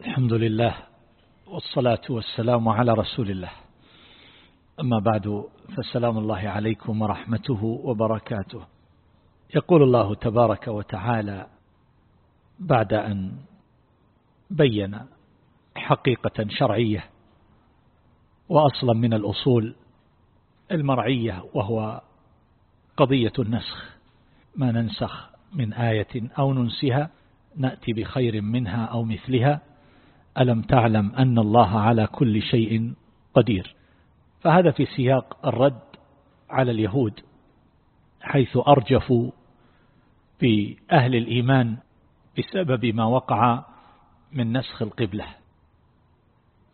الحمد لله والصلاة والسلام على رسول الله. أما بعد فالسلام الله عليكم ورحمته وبركاته. يقول الله تبارك وتعالى بعد أن بين حقيقة شرعية وأصلا من الأصول المرعية وهو قضية النسخ. ما ننسخ من آية أو ننسها نأتي بخير منها أو مثلها. ألم تعلم أن الله على كل شيء قدير؟ فهذا في سياق الرد على اليهود حيث أرجفوا بأهل الإيمان بسبب ما وقع من نسخ القبلة.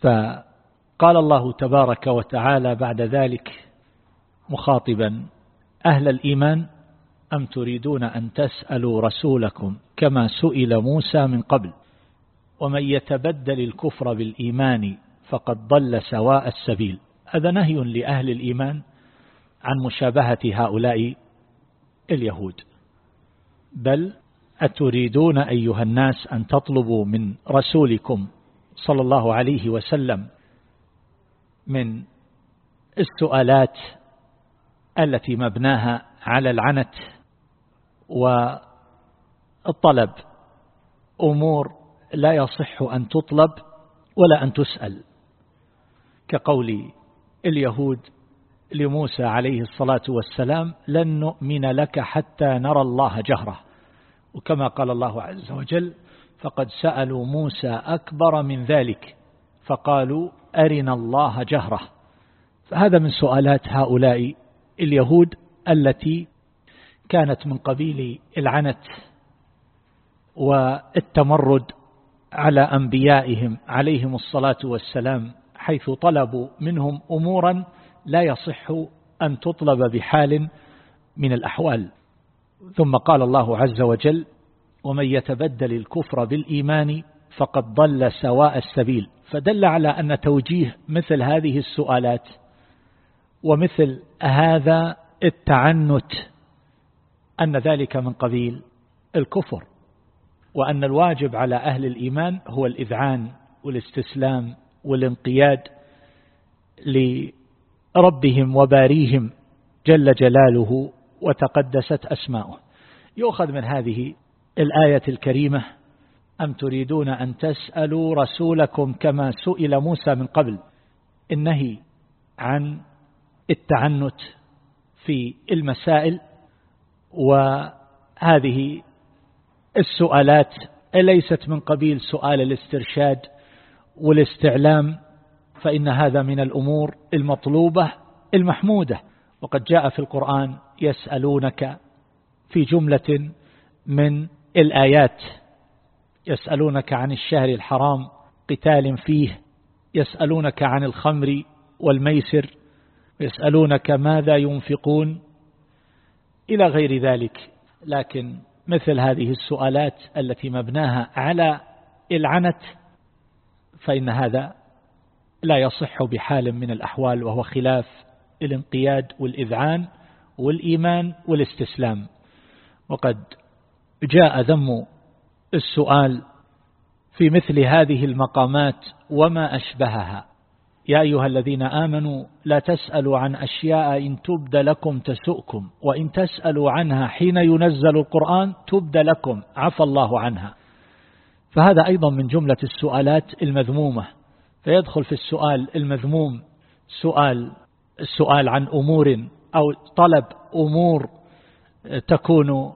فقال الله تبارك وتعالى بعد ذلك مخاطبا أهل الإيمان أم تريدون أن تسألوا رسولكم كما سئل موسى من قبل؟ ومن يتبدل الكفر بالإيمان فقد ضل سواء السبيل. هذا نهي لأهل الإيمان عن مشابهة هؤلاء اليهود. بل أتريدون أيها الناس أن تطلبوا من رسولكم صلى الله عليه وسلم من السؤالات التي مبناها على العنت والطلب أمور لا يصح أن تطلب ولا أن تسأل. كقول اليهود لموسى عليه الصلاة والسلام لن نؤمن لك حتى نرى الله جهرة. وكما قال الله عز وجل فقد سألوا موسى أكبر من ذلك فقالوا أرنا الله جهرة. فهذا من سؤالات هؤلاء اليهود التي كانت من قبيل العنت والتمرد على أنبيائهم عليهم الصلاة والسلام حيث طلبوا منهم أمورا لا يصح أن تطلب بحال من الأحوال. ثم قال الله عز وجل ومن يتبدل الكفر بالإيمان فقد ضل سواء السبيل فدل على أن توجيه مثل هذه السؤالات ومثل هذا التعنت أن ذلك من قبيل الكفر. وأن الواجب على أهل الإيمان هو الإذعان والاستسلام والانقياد لربهم وباريهم جل جلاله وتقدست أسماؤه. يؤخذ من هذه الآية الكريمة أم تريدون أن تسألوا رسولكم كما سئل موسى من قبل؟ النهي عن التعنت في المسائل وهذه السؤالات ليست من قبيل سؤال الاسترشاد والاستعلام؟ فإن هذا من الأمور المطلوبة المحمودة. وقد جاء في القرآن يسألونك في جملة من الآيات. يسألونك عن الشهر الحرام قتال فيه. يسألونك عن الخمر والميسر. يسألونك ماذا ينفقون؟ إلى غير ذلك. لكن مثل هذه السؤالات التي مبناها على العنت فإن هذا لا يصح بحال من الأحوال وهو خلاف الانقياد والإذعان والإيمان والاستسلام. وقد جاء ذم السؤال في مثل هذه المقامات وما أشبهها. يا أيها الذين آمنوا لا تسألوا عن أشياء إن تبد لكم تسؤكم وإن تسألوا عنها حين ينزل القرآن تبد لكم عفى الله عنها. فهذا أيضا من جملة السؤالات المذمومة. فيدخل في السؤال المذموم سؤال السؤال عن أمور أو طلب أمور تكون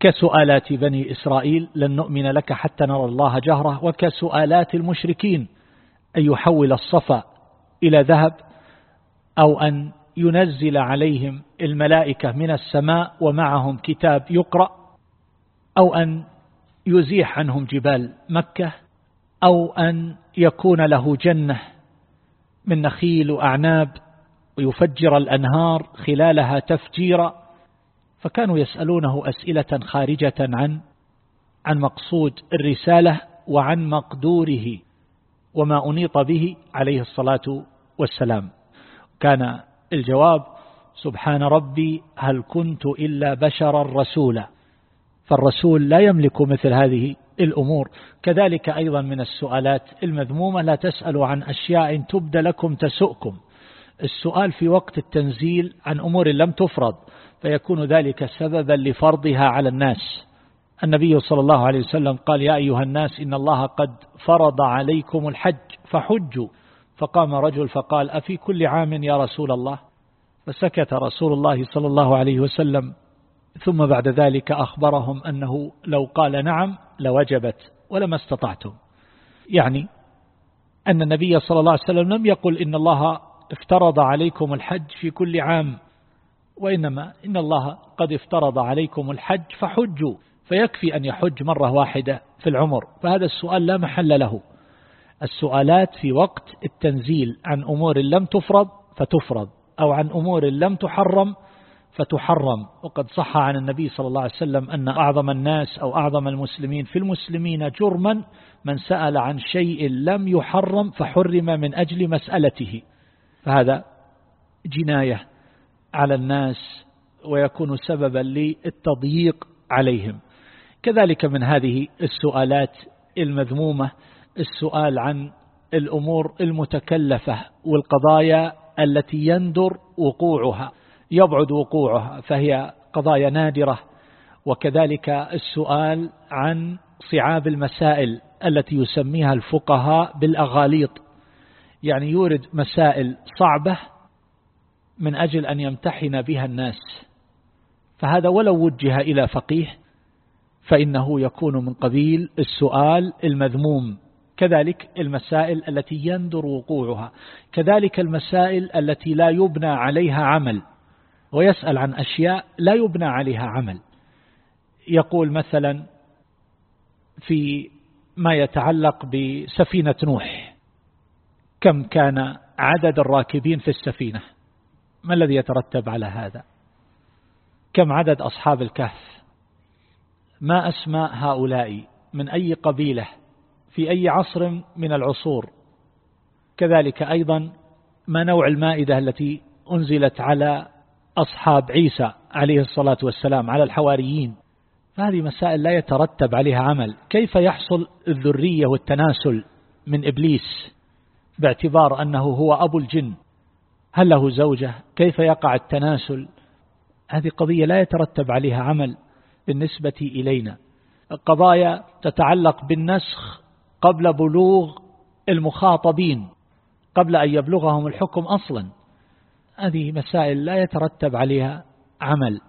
كسؤالات بني إسرائيل لن نؤمن لك حتى نرى الله جهرة وكسؤالات المشركين أن يحول الصفا إلى ذهب أو أن ينزل عليهم الملائكة من السماء ومعهم كتاب يقرأ أو أن يزيح عنهم جبال مكة أو أن يكون له جنة من نخيل وأعناب ويفجر الأنهار خلالها تفجيرا فكانوا يسألونه أسئلة خارجة عن عن مقصود الرسالة وعن مقدوره وما أنيط به عليه الصلاة والسلام. كان الجواب سبحان ربي هل كنت إلا بشرا رسولا. فالرسول لا يملك مثل هذه الأمور. كذلك أيضا من السؤالات المذمومة لا تسألوا عن أشياء تبد لكم تسؤكم. السؤال في وقت التنزيل عن أمور لم تفرض فيكون ذلك سببا لفرضها على الناس. النبي صلى الله عليه وسلم قال يا أيها الناس إن الله قد فرض عليكم الحج فحجوا. فقام رجل فقال أفي كل عام يا رسول الله؟ فسكت رسول الله صلى الله عليه وسلم. ثم بعد ذلك أخبرهم أنه لو قال نعم لوجبت ولما استطعتم. يعني أن النبي صلى الله عليه وسلم لم يقل إن الله افترض عليكم الحج في كل عام وإنما إن الله قد افترض عليكم الحج فحجوا فيكفي أن يحج مرة واحدة في العمر. فهذا السؤال لا محل له. السؤالات في وقت التنزيل عن أمور لم تفرض فتفرض أو عن أمور لم تحرم فتحرم. وقد صح عن النبي صلى الله عليه وسلم أن أعظم الناس أو أعظم المسلمين في المسلمين جرما من سأل عن شيء لم يحرم فحرم من أجل مسألته. فهذا جناية على الناس ويكون سببا للتضييق عليهم. كذلك من هذه السؤالات المذمومة السؤال عن الأمور المتكلفة والقضايا التي يندر وقوعها يبعد وقوعها فهي قضايا نادرة. وكذلك السؤال عن صعاب المسائل التي يسميها الفقهاء بالأغاليط. يعني يورد مسائل صعبة من أجل أن يمتحن بها الناس. فهذا ولو وجه إلى فقيه فإنه يكون من قبيل السؤال المذموم. كذلك المسائل التي يندر وقوعها. كذلك المسائل التي لا يبنى عليها عمل ويسأل عن أشياء لا يبنى عليها عمل. يقول مثلا في ما يتعلق بسفينة نوح كم كان عدد الراكبين في السفينة؟ ما الذي يترتب على هذا؟ كم عدد أصحاب الكهف؟ ما أسماء هؤلاء؟ من أي قبيلة؟ في أي عصر من العصور. كذلك أيضا ما نوع المائدة التي أنزلت على أصحاب عيسى عليه الصلاة والسلام على الحواريين. فهذه مسائل لا يترتب عليها عمل. كيف يحصل الذرية والتناسل من إبليس باعتبار أنه هو أبو الجن؟ هل له زوجة؟ كيف يقع التناسل؟ هذه قضية لا يترتب عليها عمل بالنسبة إلينا. قضايا تتعلق بالنسخ قبل بلوغ المخاطبين قبل أن يبلغهم الحكم أصلا. هذه مسائل لا يترتب عليها عمل.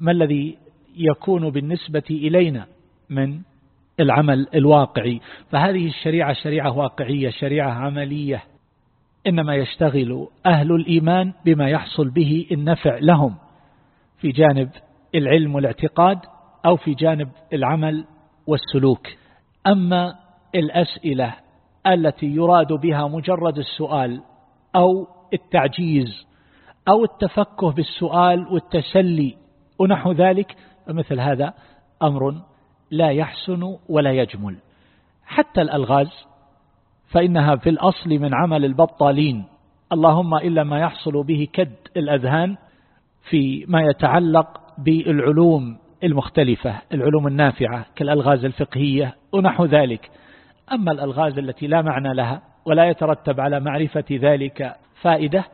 ما الذي يكون بالنسبة إلينا من العمل الواقعي؟ فهذه الشريعة شريعة واقعية شريعة عملية. إنما يشتغل أهل الإيمان بما يحصل به النفع لهم. في جانب العلم والاعتقاد أو في جانب العمل والسلوك. أما الأسئلة التي يراد بها مجرد السؤال أو التعجيز أو التفكه بالسؤال والتسلي ونحو ذلك فمثل هذا أمر لا يحسن ولا يجمل. حتى الألغاز فإنها في الأصل من عمل البطالين. اللهم إلا ما يحصل به كد الأذهان في ما يتعلق بالعلوم المختلفة العلوم النافعة كالألغاز الفقهية ونحو ذلك. أما الألغاز التي لا معنى لها ولا يترتب على معرفة ذلك فائدة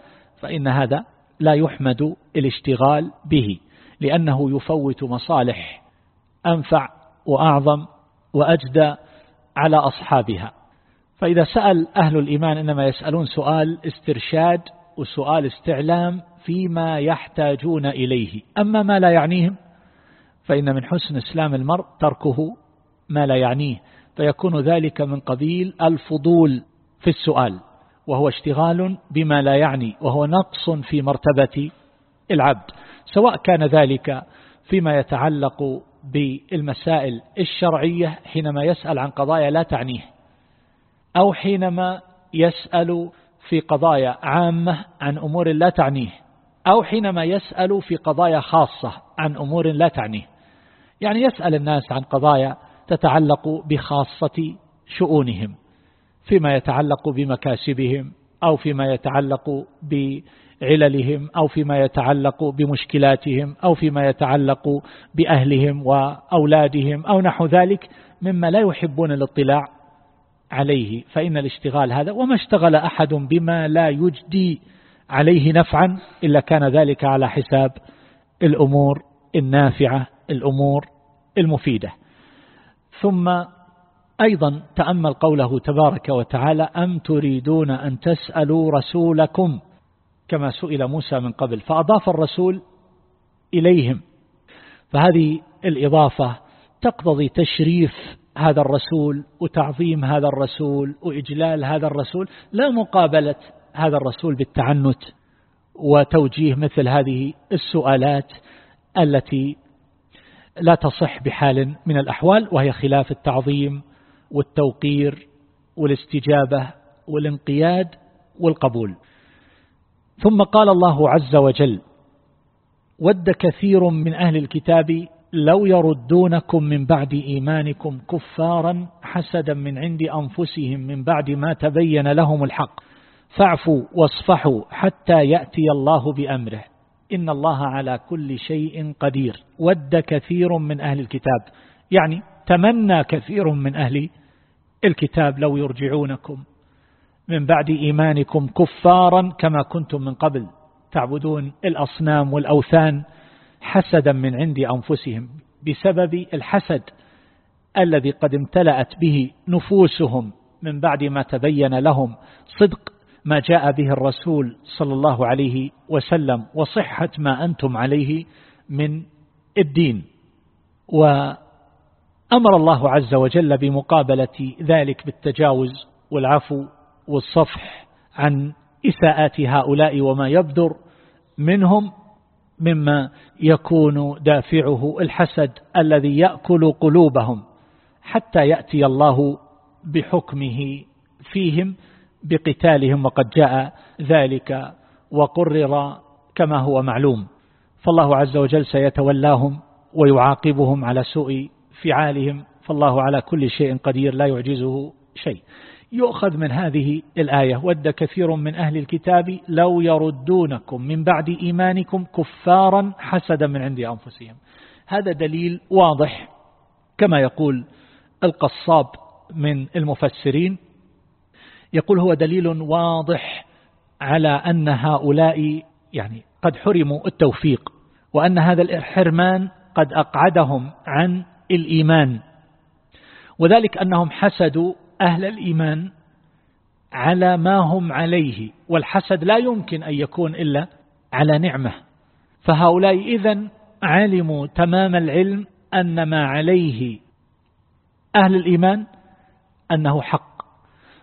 فإن هذا لا يحمد الاشتغال به لأنه يفوت مصالح أنفع وأعظم وأجدى على أصحابها. فإذا سأل أهل الإيمان إنما يسألون سؤال استرشاد وسؤال استعلام فيما يحتاجون إليه. أما ما لا يعنيهم فإن من حسن إسلام المرء تركه ما لا يعنيه. فيكون ذلك من قبيل الفضول في السؤال وهو اشتغال بما لا يعني وهو نقص في مرتبة العبد. سواء كان ذلك فيما يتعلق بالمسائل الشرعية حينما يسأل عن قضايا لا تعنيه أو حينما يسأل في قضايا عامة عن أمور لا تعنيه أو حينما يسأل في قضايا خاصة عن أمور لا تعنيه. يعني يسأل الناس عن قضايا تتعلق بخاصة شؤونهم فيما يتعلق بمكاسبهم أو فيما يتعلق بعللهم أو فيما يتعلق بمشكلاتهم أو فيما يتعلق بأهلهم وأولادهم أو نحو ذلك مما لا يحبون الاطلاع عليه. فإن الاشتغال هذا وما اشتغل أحد بما لا يجدي عليه نفعا إلا كان ذلك على حساب الأمور النافعة الأمور المفيدة. ثم أيضا تأمل قوله تبارك وتعالى أم تريدون أن تسألوا رسولكم كما سئل موسى من قبل فأضاف الرسول إليهم. فهذه الإضافة تقتضي تشريف هذا الرسول وتعظيم هذا الرسول وإجلال هذا الرسول لا مقابلة هذا الرسول بالتعنت وتوجيه مثل هذه السؤالات التي لا تصح بحال من الأحوال وهي خلاف التعظيم والتوقير والاستجابة والانقياد والقبول. ثم قال الله عز وجل ود كثير من أهل الكتاب لو يردونكم من بعد إيمانكم كفارا حسدا من عند أنفسهم من بعد ما تبين لهم الحق. فاعفوا واصفحوا حتى يأتي الله بأمره. إن الله على كل شيء قدير. ود كثير من أهل الكتاب. يعني تمنى كثير من أهل الكتاب لو يرجعونكم من بعد إيمانكم كفارا كما كنتم من قبل. تعبدون الأصنام والأوثان حسدا من عند أنفسهم بسبب الحسد الذي قد امتلأت به نفوسهم من بعد ما تبين لهم صدق ما جاء به الرسول صلى الله عليه وسلم وصحة ما أنتم عليه من الدين. وأمر الله عز وجل بمقابلة ذلك بالتجاوز والعفو والصفح عن إساءات هؤلاء وما يبدر منهم مما يكون دافعه الحسد الذي يأكل قلوبهم حتى يأتي الله بحكمه فيهم. بقتالهم وقد جاء ذلك وقرر كما هو معلوم. فالله عز وجل سيتولاهم ويعاقبهم على سوء فعالهم. فالله على كل شيء قدير لا يعجزه شيء. يؤخذ من هذه الآية. ود كثير من أهل الكتاب لو يردونكم من بعد إيمانكم كفارا حسدا من عند أنفسهم. هذا دليل واضح كما يقول القصاب من المفسرين. يقول هو دليل واضح على أن هؤلاء يعني قد حرموا التوفيق وأن هذا الحرمان قد أقعدهم عن الإيمان. وذلك أنهم حسدوا أهل الإيمان على ما هم عليه والحسد لا يمكن أن يكون إلا على نعمة. فهؤلاء إذن علموا تمام العلم أن ما عليه أهل الإيمان أنه حق.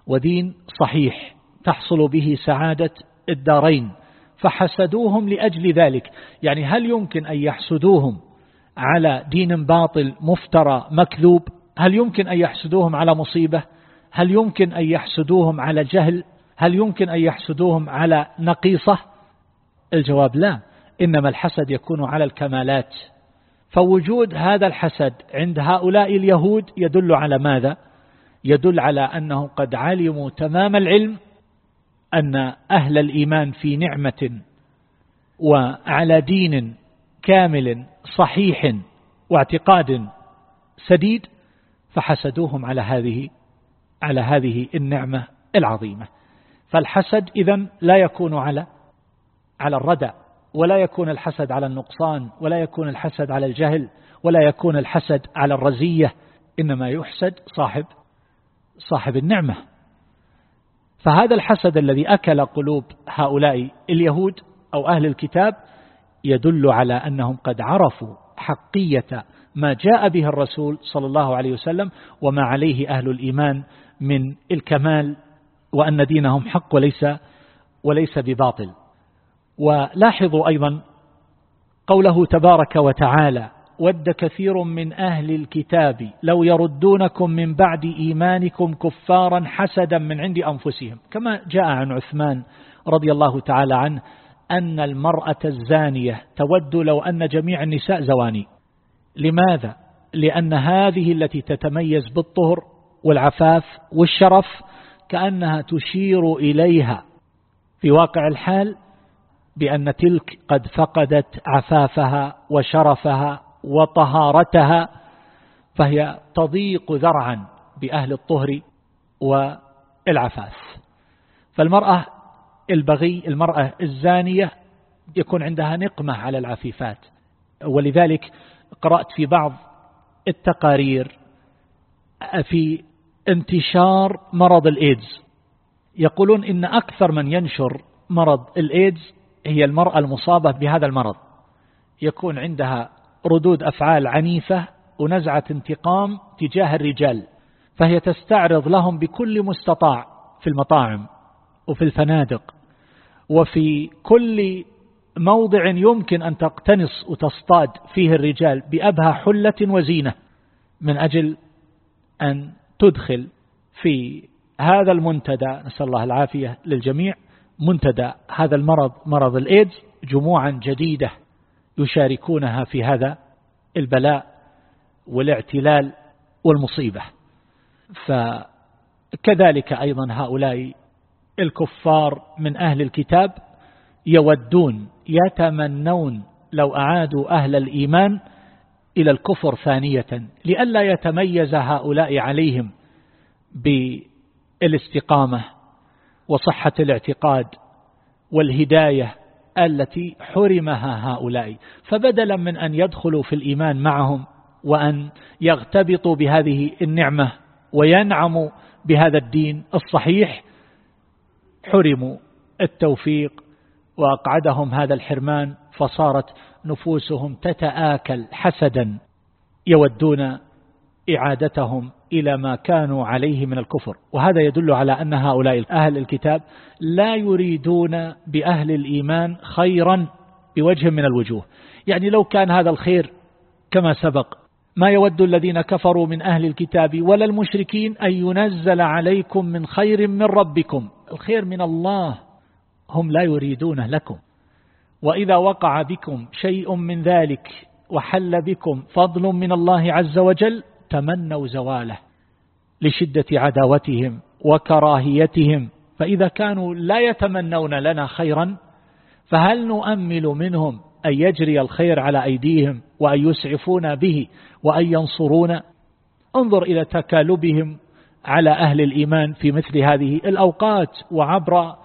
ودين صحيح تحصل به سعادة الدارين فحسدوهم لأجل ذلك. يعني هل يمكن أن يحسدوهم على دين باطل مفترى مكذوب؟ هل يمكن أن يحسدوهم على مصيبة؟ هل يمكن أن يحسدوهم على جهل؟ هل يمكن أن يحسدوهم على نقيصة؟ الجواب لا. إنما الحسد يكون على الكمالات. فوجود هذا الحسد عند هؤلاء اليهود يدل على ماذا؟ يدل على أنهم قد علموا تمام العلم أن أهل الإيمان في نعمة وعلى دين كامل صحيح واعتقاد سديد فحسدوهم على هذه على هذه النعمة العظيمة. فالحسد إذا لا يكون على على الردى ولا يكون الحسد على النقصان ولا يكون الحسد على الجهل ولا يكون الحسد على الرزية إنما يحسد صاحب صاحب النعمة. فهذا الحسد الذي أكل قلوب هؤلاء اليهود أو أهل الكتاب يدل على أنهم قد عرفوا حقية ما جاء به الرسول صلى الله عليه وسلم وما عليه أهل الإيمان من الكمال وأن دينهم حق وليس وليس بباطل. ولاحظوا أيضا قوله تبارك وتعالى ود كثير من أهل الكتاب. لو يردونكم من بعد إيمانكم كفارا حسدا من عند أنفسهم. كما جاء عن عثمان رضي الله تعالى عنه أن المرأة الزانية تود لو أن جميع النساء زواني. لماذا؟ لأن هذه التي تتميز بالطهر والعفاف والشرف كأنها تشير إليها. في واقع الحال بأن تلك قد فقدت عفافها وشرفها وطهارتها فهي تضيق ذرعا بأهل الطهر والعفاف فالمرأة البغي المرأة الزانية يكون عندها نقمة على العفيفات. ولذلك قرأت في بعض التقارير في انتشار مرض الإيدز. يقولون إن أكثر من ينشر مرض الإيدز هي المرأة المصابة بهذا المرض. يكون عندها ردود أفعال عنيفة ونزعة انتقام تجاه الرجال فهي تستعرض لهم بكل مستطاع في المطاعم وفي الفنادق وفي كل موضع يمكن أن تقتنص وتصطاد فيه الرجال بأبهى حلة وزينة من أجل أن تدخل في هذا المنتدى. نسأل الله العافية للجميع. منتدى هذا المرض مرض الإيدز جموعا جديدة. يشاركونها في هذا البلاء والاعتلال والمصيبة. فكذلك أيضا هؤلاء الكفار من أهل الكتاب يودون يتمنون لو أعادوا أهل الإيمان إلى الكفر ثانية لئلا يتميز هؤلاء عليهم بالاستقامة وصحة الاعتقاد والهداية التي حرمها هؤلاء. فبدلا من أن يدخلوا في الإيمان معهم وأن يغتبطوا بهذه النعمة وينعموا بهذا الدين الصحيح حرموا التوفيق وأقعدهم هذا الحرمان فصارت نفوسهم تتآكل حسدا يودون إعادتهم إلى ما كانوا عليه من الكفر. وهذا يدل على أن هؤلاء أهل الكتاب لا يريدون بأهل الإيمان خيرا بوجه من الوجوه. يعني لو كان هذا الخير كما سبق ما يود الذين كفروا من أهل الكتاب ولا المشركين أن ينزل عليكم من خير من ربكم. الخير من الله هم لا يريدونه لكم. وإذا وقع بكم شيء من ذلك وحل بكم فضل من الله عز وجل تمنوا زواله لشدة عداوتهم وكراهيتهم فإذا كانوا لا يتمنون لنا خيرا فهل نؤمل منهم أن يجري الخير على أيديهم وأن يسعفون به وأن ينصرون؟ انظر إلى تكالبهم على أهل الإيمان في مثل هذه الأوقات وعبر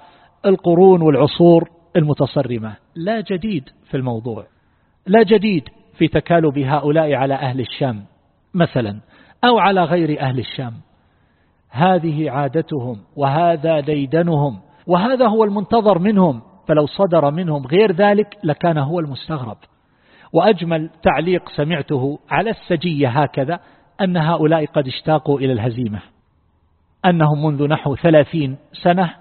القرون والعصور المتصرمة. لا جديد في الموضوع لا جديد في تكالب هؤلاء على أهل الشام. مثلا أو على غير أهل الشام. هذه عادتهم وهذا ديدنهم وهذا هو المنتظر منهم. فلو صدر منهم غير ذلك لكان هو المستغرب. وأجمل تعليق سمعته على السجية هكذا أن هؤلاء قد اشتاقوا إلى الهزيمة. أنهم منذ نحو ثلاثين سنة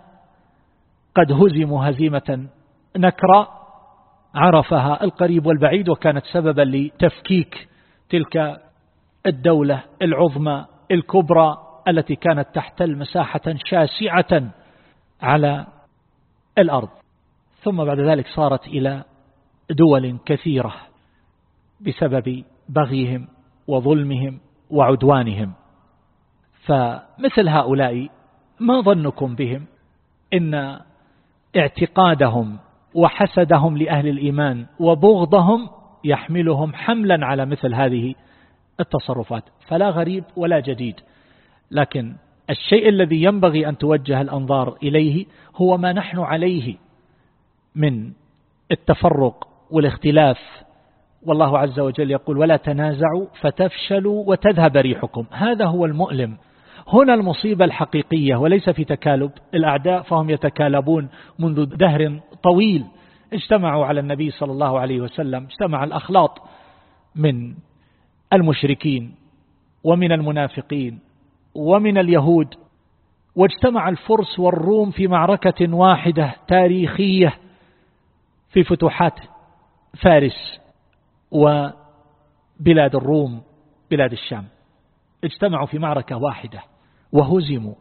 قد هزموا هزيمة نكرة عرفها القريب والبعيد وكانت سببا لتفكيك تلك الدولة العظمى الكبرى التي كانت تحتل مساحة شاسعة على الأرض. ثم بعد ذلك صارت إلى دول كثيرة بسبب بغيهم وظلمهم وعدوانهم. فمثل هؤلاء ما ظنكم بهم؟ إن اعتقادهم وحسدهم لأهل الإيمان وبغضهم يحملهم حملا على مثل هذه التصرفات فلا غريب ولا جديد. لكن الشيء الذي ينبغي أن توجه الأنظار إليه هو ما نحن عليه من التفرق والاختلاف. والله عز وجل يقول ولا تنازعوا فتفشلوا وتذهب ريحكم. هذا هو المؤلم. هنا المصيبة الحقيقية وليس في تكالب الأعداء فهم يتكالبون منذ دهر طويل. اجتمعوا على النبي صلى الله عليه وسلم اجتمع الأخلاط من المشركين ومن المنافقين ومن اليهود واجتمع الفرس والروم في معركة واحدة تاريخية في فتوحات فارس وبلاد الروم بلاد الشام. اجتمعوا في معركة واحدة وهزموا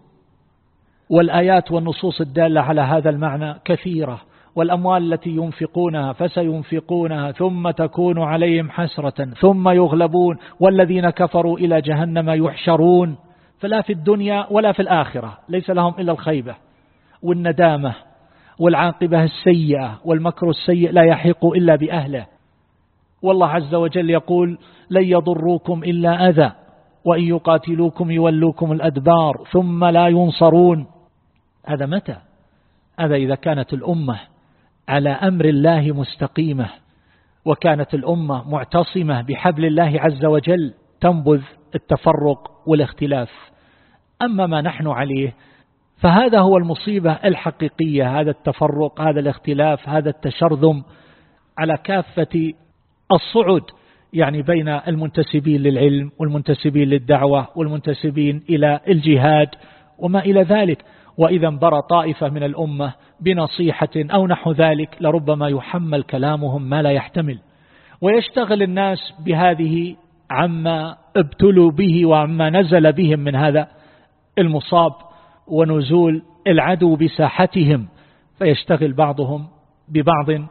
والآيات والنصوص الدالة على هذا المعنى كثيرة. والأموال التي ينفقونها فسينفقونها ثم تكون عليهم حسرة ثم يغلبون والذين كفروا إلى جهنم يحشرون. فلا في الدنيا ولا في الآخرة ليس لهم إلا الخيبة والندامة والعاقبة السيئة والمكر السيء لا يحيق إلا بأهله. والله عز وجل يقول لن يضروكم إلا أذى وإن يقاتلوكم يولوكم الأدبار ثم لا ينصرون. هذا متى؟ هذا إذا كانت الأمة على أمر الله مستقيمة وكانت الأمة معتصمة بحبل الله عز وجل تنبذ التفرق والاختلاف. أما ما نحن عليه فهذا هو المصيبة الحقيقية هذا التفرق هذا الاختلاف هذا التشرذم على كافة الصعد يعني بين المنتسبين للعلم والمنتسبين للدعوة والمنتسبين إلى الجهاد وما إلى ذلك. وإذا انبرى طائفة من الأمة بنصيحة أو نحو ذلك لربما يحمل كلامهم ما لا يحتمل. ويشتغل الناس بهذه عما ابتلوا به وعما نزل بهم من هذا المصاب ونزول العدو بساحتهم. فيشتغل بعضهم ببعض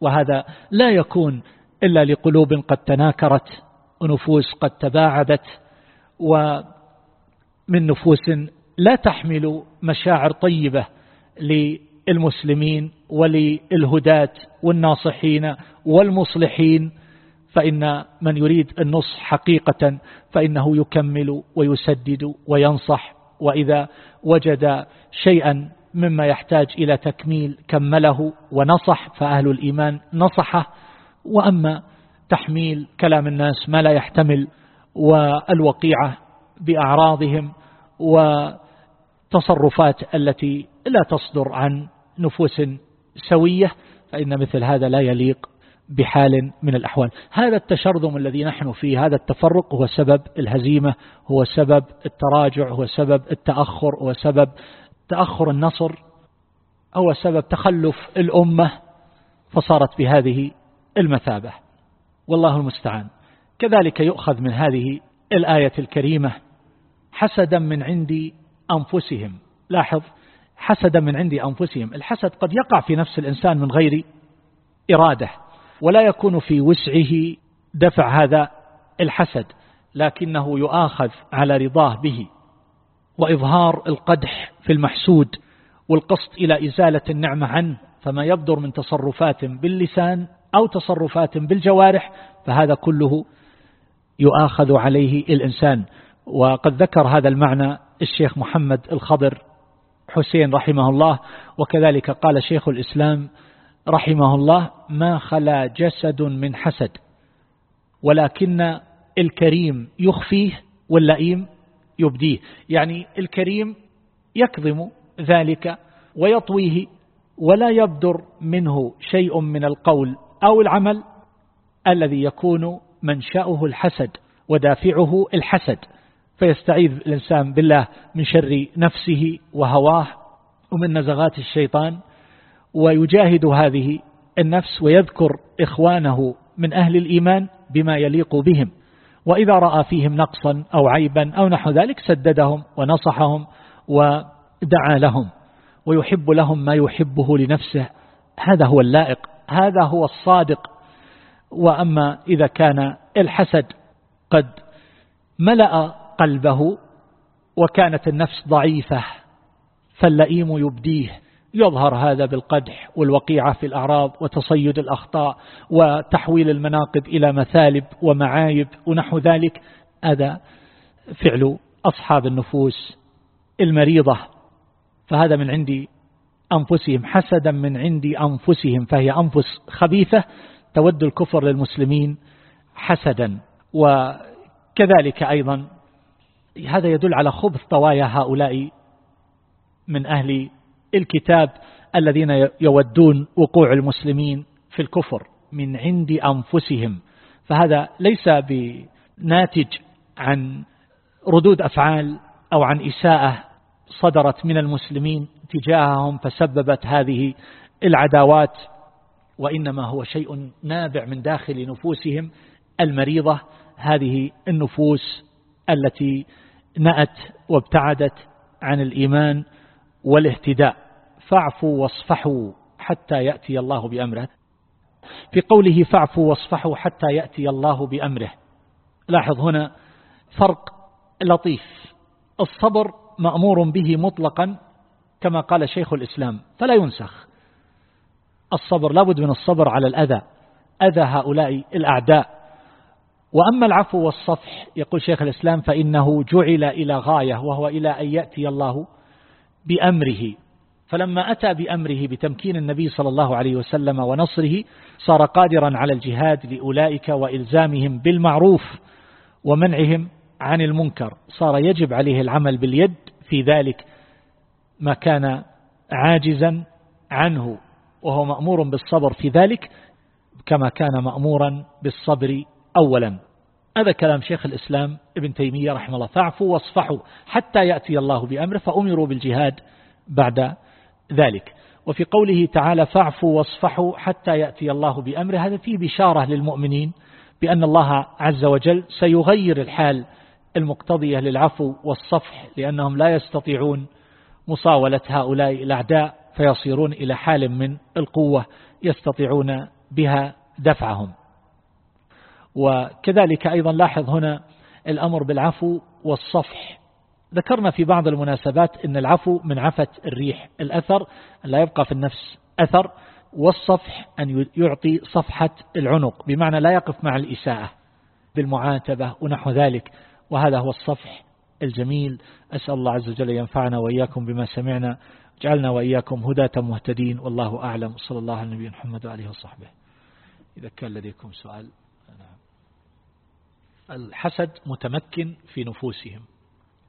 وهذا لا يكون إلا لقلوب قد تناكرت ونفوس قد تباعدت ومن نفوس لا تحمل مشاعر طيبة للمسلمين وللهداة والناصحين والمصلحين فإن من يريد النصح حقيقة فإنه يكمل ويسدد وينصح وإذا وجد شيئا مما يحتاج إلى تكميل كمله ونصح فأهل الإيمان نصحه. وأما تحميل كلام الناس ما لا يحتمل والوقيعة بأعراضهم وتصرفات التي لا تصدر عن نفوس سوية فإن مثل هذا لا يليق بحال من الأحوال. هذا التشرذم الذي نحن فيه هذا التفرق هو سبب الهزيمة هو سبب التراجع هو سبب التأخر هو سبب تأخر النصر هو سبب تخلف الأمة فصارت بهذه المثابة. والله المستعان. كذلك يؤخذ من هذه الآية الكريمة حسدا من عند أنفسهم. لاحظ حسدا من عند أنفسهم. الحسد قد يقع في نفس الإنسان من غير إرادة ولا يكون في وسعه دفع هذا الحسد لكنه يؤاخذ على رضاه به. وإظهار القدح في المحسود والقصد إلى إزالة النعمة عنه فما يبدر من تصرفات باللسان أو تصرفات بالجوارح فهذا كله يؤاخذ عليه الإنسان. وقد ذكر هذا المعنى الشيخ محمد الخضر حسين رحمه الله وكذلك قال شيخ الإسلام رحمه الله ما خلا جسد من حسد ولكن الكريم يخفيه واللئيم يبديه. يعني الكريم يكظم ذلك ويطويه ولا يبدر منه شيء من القول أو العمل الذي يكون منشأه الحسد ودافعه الحسد. فيستعيذ الإنسان بالله من شر نفسه وهواه ومن نزغات الشيطان ويجاهد هذه النفس ويذكر إخوانه من أهل الإيمان بما يليق بهم. وإذا رأى فيهم نقصا أو عيبا أو نحو ذلك سددهم ونصحهم ودعا لهم ويحب لهم ما يحبه لنفسه. هذا هو اللائق هذا هو الصادق. وأما إذا كان الحسد قد ملأ قلبه وكانت النفس ضعيفة فاللئيم يبديه. يظهر هذا بالقدح والوقيعة في الأعراض وتصيد الأخطاء وتحويل المناقب إلى مثالب ومعايب ونحو ذلك. هذا فعل أصحاب النفوس المريضة. فهذا من عند أنفسهم حسدا من عند أنفسهم فهي أنفس خبيثة تود الكفر للمسلمين حسدا. وكذلك أيضا هذا يدل على خبث طوايا هؤلاء من أهل الكتاب الذين يودون وقوع المسلمين في الكفر من عند أنفسهم. فهذا ليس بناتج عن ردود أفعال أو عن إساءة صدرت من المسلمين تجاههم فسببت هذه العداوات وإنما هو شيء نابع من داخل نفوسهم المريضة. هذه النفوس التي نأت وابتعدت عن الإيمان والاهتداء. فاعفوا واصفحوا حتى يأتي الله بأمره. في قوله فاعفوا واصفحوا حتى يأتي الله بأمره. لاحظ هنا فرق لطيف. الصبر مأمور به مطلقا كما قال شيخ الإسلام فلا ينسخ. الصبر لابد من الصبر على الأذى. أذى هؤلاء الأعداء. وأما العفو والصفح يقول شيخ الإسلام فإنه جعل إلى غاية وهو إلى أن يأتي الله بأمره. فلما أتى بأمره بتمكين النبي صلى الله عليه وسلم ونصره صار قادرا على الجهاد لأولئك وإلزامهم بالمعروف ومنعهم عن المنكر. صار يجب عليه العمل باليد في ذلك ما كان عاجزا عنه وهو مأمور بالصبر. في ذلك كما كان مأمورا بالصبر أولا. هذا كلام شيخ الإسلام ابن تيمية رحمه الله. فاعفوا واصفحوا حتى يأتي الله بأمره فأمروا بالجهاد بعد ذلك. وفي قوله تعالى فاعفوا واصفحوا حتى يأتي الله بأمره هذا فيه بشارة للمؤمنين بأن الله عز وجل سيغير الحال المقتضية للعفو والصفح لأنهم لا يستطيعون مصاولة هؤلاء الأعداء فيصيرون إلى حال من القوة يستطيعون بها دفعهم. وكذلك أيضا لاحظ هنا الأمر بالعفو والصفح. ذكرنا في بعض المناسبات أن العفو من عفت الريح. الأثر لا يبقى في النفس أثر والصفح أن يعطي صفحة العنق بمعنى لا يقف مع الإساءة بالمعاتبة ونحو ذلك. وهذا هو الصفح الجميل. أسأل الله عز وجل ينفعنا وإياكم بما سمعنا. جعلنا وإياكم هداة مهتدين. والله أعلم. صلى الله على النبي محمد وعليه وصحبه. إذا كان لديكم سؤال. الحسد متمكن في نفوسهم.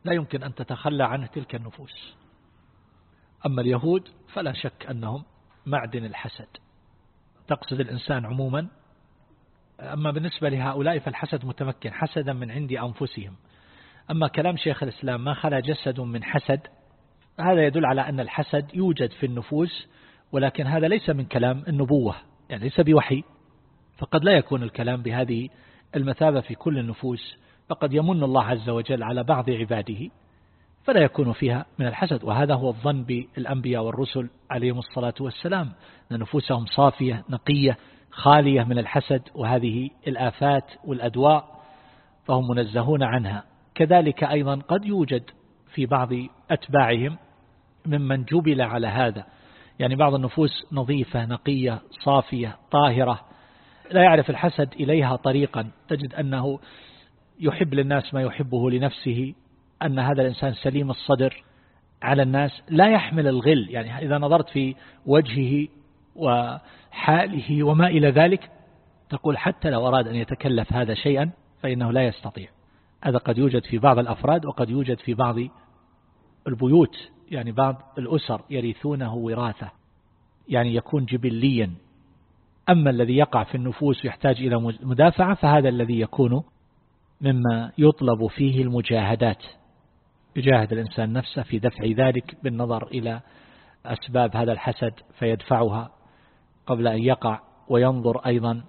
لا يمكن أن تتخلى عنه تلك النفوس. أما اليهود فلا شك أنهم معدن الحسد. تقصد الإنسان عموما؟ أما بالنسبة لهؤلاء فالحسد متمكن حسدا من عند أنفسهم. أما كلام شيخ الإسلام ما خلا جسد من حسد؟ هذا يدل على أن الحسد يوجد في النفوس ولكن هذا ليس من كلام النبوة يعني ليس بوحي. فقد لا يكون الكلام بهذه المثابة في كل النفوس فقد يمن الله عز وجل على بعض عباده فلا يكون فيها من الحسد. وهذا هو الظن بالأنبياء والرسل عليهم الصلاة والسلام. أن نفوسهم صافية نقية خالية من الحسد وهذه الآفات والأدواء فهم منزهون عنها. كذلك أيضا قد يوجد في بعض أتباعهم ممن جبل على هذا. يعني بعض النفوس نظيفة نقية صافية طاهرة لا يعرف الحسد إليها طريقا. تجد أنه يحب للناس ما يحبه لنفسه أن هذا الإنسان سليم الصدر على الناس لا يحمل الغل. يعني إذا نظرت في وجهه وحاله وما إلى ذلك تقول حتى لو أراد أن يتكلف هذا شيئا فإنه لا يستطيع. هذا قد يوجد في بعض الأفراد وقد يوجد في بعض البيوت. يعني بعض الأسر يرثونه وراثة. يعني يكون جبليا. أما الذي يقع في النفوس يحتاج إلى مدافعة فهذا الذي يكون مما يطلب فيه المجاهدات. يجاهد الإنسان نفسه في دفع ذلك بالنظر إلى أسباب هذا الحسد فيدفعها قبل أن يقع وينظر أيضا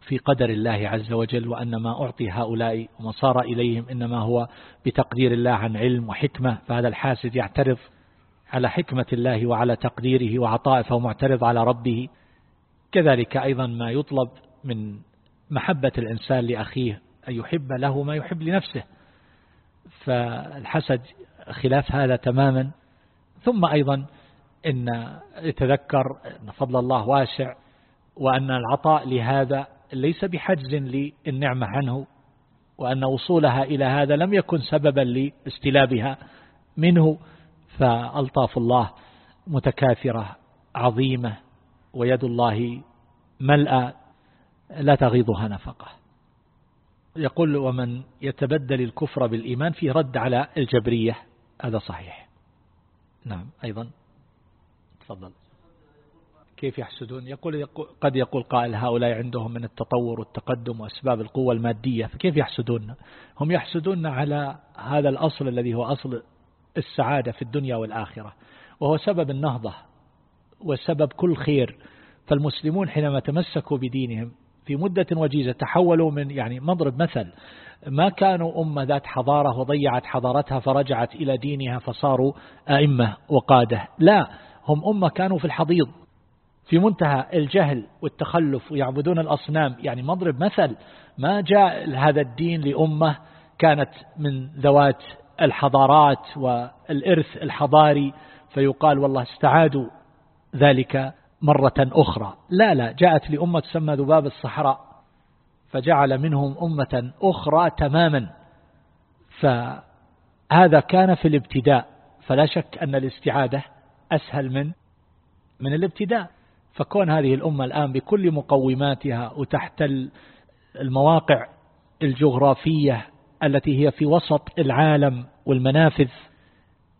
في قدر الله عز وجل وأن ما أعطي هؤلاء وما صار إليهم إنما هو بتقدير الله عن علم وحكمة. فهذا الحاسد يعترض على حكمة الله وعلى تقديره وعطائه فهو معترض على ربه. كذلك أيضا ما يطلب من محبة الإنسان لأخيه أن يحب له ما يحب لنفسه. فالحسد خلاف هذا تماما. ثم أيضا إن يتذكر أن فضل الله واسع وأن العطاء لهذا ليس بحجز للنعمة عنه وأن وصولها إلى هذا لم يكن سببا لاستلابها منه. فألطاف الله متكاثرة عظيمة. ويد الله ملأ لا تغيضها نفقة. يقول ومن يتبدل الكفر بالإيمان في رد على الجبرية. هذا صحيح. نعم أيضا. تفضل. كيف يحسدون؟ يقول قد يقول قائل هؤلاء عندهم من التطور والتقدم وأسباب القوة المادية. فكيف يحسدون؟ هم يحسدون على هذا الأصل الذي هو أصل السعادة في الدنيا والآخرة وهو سبب النهضة. وسبب كل خير. فالمسلمون حينما تمسكوا بدينهم في مدة وجيزة تحولوا من يعني مضرب مثل. ما كانوا أمة ذات حضارة وضيعت حضارتها فرجعت إلى دينها فصاروا أئمة وقادة. لا هم أمة كانوا في الحضيض. في منتهى الجهل والتخلف ويعبدون الأصنام يعني مضرب مثل. ما جاء هذا الدين لأمة كانت من ذوات الحضارات والإرث الحضاري. فيقال والله استعادوا ذلك مرة أخرى. لا لا جاءت لأمة تسمى ذباب الصحراء فجعل منهم أمة أخرى تماما. فهذا كان في الابتداء فلا شك أن الاستعادة أسهل من من الابتداء. فكون هذه الأمة الآن بكل مقوماتها وتحت المواقع الجغرافية التي هي في وسط العالم والمنافذ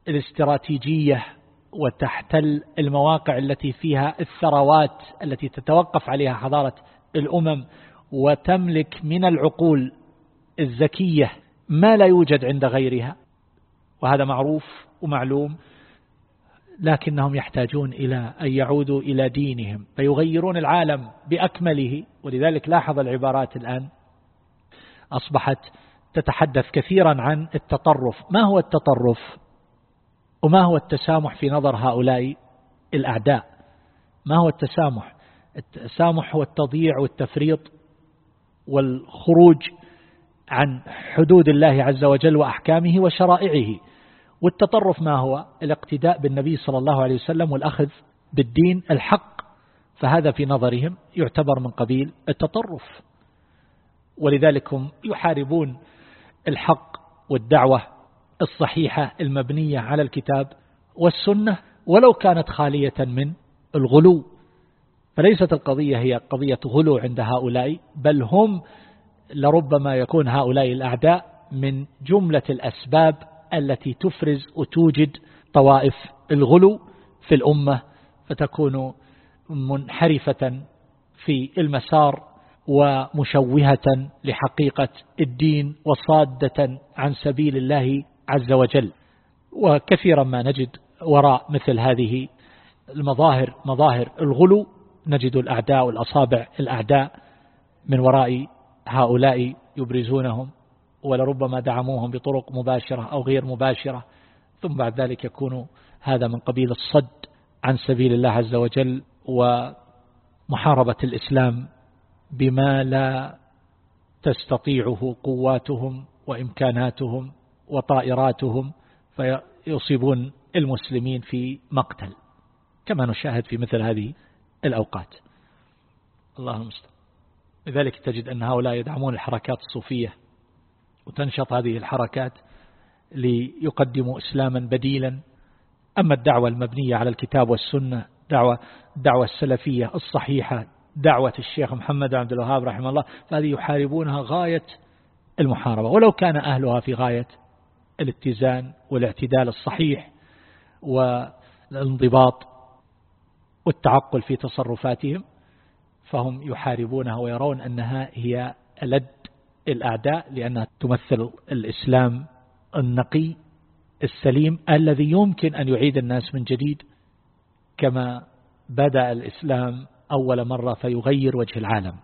الاستراتيجية وتحت المواقع التي فيها الثروات التي تتوقف عليها حضارة الأمم وتملك من العقول الذكية ما لا يوجد عند غيرها. وهذا معروف ومعلوم لكنهم يحتاجون إلى أن يعودوا إلى دينهم فيغيرون العالم بأكمله. ولذلك لاحظ العبارات الآن أصبحت تتحدث كثيرا عن التطرف. ما هو التطرف؟ وما هو التسامح في نظر هؤلاء الأعداء؟ ما هو التسامح؟ التسامح هو التضييع والتفريط والخروج عن حدود الله عز وجل وأحكامه وشرائعه. والتطرف ما هو؟ الاقتداء بالنبي صلى الله عليه وسلم والأخذ بالدين الحق. فهذا في نظرهم يعتبر من قبيل التطرف. ولذلك هم يحاربون الحق والدعوة الصحيحة المبنية على الكتاب والسنة ولو كانت خالية من الغلو. فليست القضية هي قضية غلو عند هؤلاء بل هم لربما يكون هؤلاء الأعداء من جملة الأسباب التي تفرز وتوجد طوائف الغلو في الأمة فتكون منحرفة في المسار ومشوهة لحقيقة الدين وصادة عن سبيل الله عز وجل. وكثيرا ما نجد وراء مثل هذه المظاهر مظاهر الغلو نجد الأعداء والأصابع الأعداء من وراء هؤلاء يبرزونهم ولربما دعموهم بطرق مباشرة أو غير مباشرة ثم بعد ذلك يكون هذا من قبيل الصد عن سبيل الله عز وجل ومحاربة الإسلام بما لا تستطيعه قواتهم وإمكاناتهم. وطائراتهم فيصيبون المسلمين في مقتل كما نشاهد في مثل هذه الأوقات. الله المستعان لذلك تجد أن هؤلاء يدعمون الحركات الصوفية وتنشط هذه الحركات ليقدموا إسلاما بديلا. أما الدعوة المبنية على الكتاب والسنة دعوة, دعوة السلفية الصحيحة دعوة الشيخ محمد عبد الوهاب رحمه الله فهذه يحاربونها غاية المحاربة. ولو كان أهلها في غاية الاتزان والاعتدال الصحيح والانضباط والتعقل في تصرفاتهم فهم يحاربونها ويرون أنها هي ألد الأعداء لأنها تمثل الإسلام النقي السليم الذي يمكن أن يعيد الناس من جديد. كما بدأ الإسلام أول مرة فيغير وجه العالم.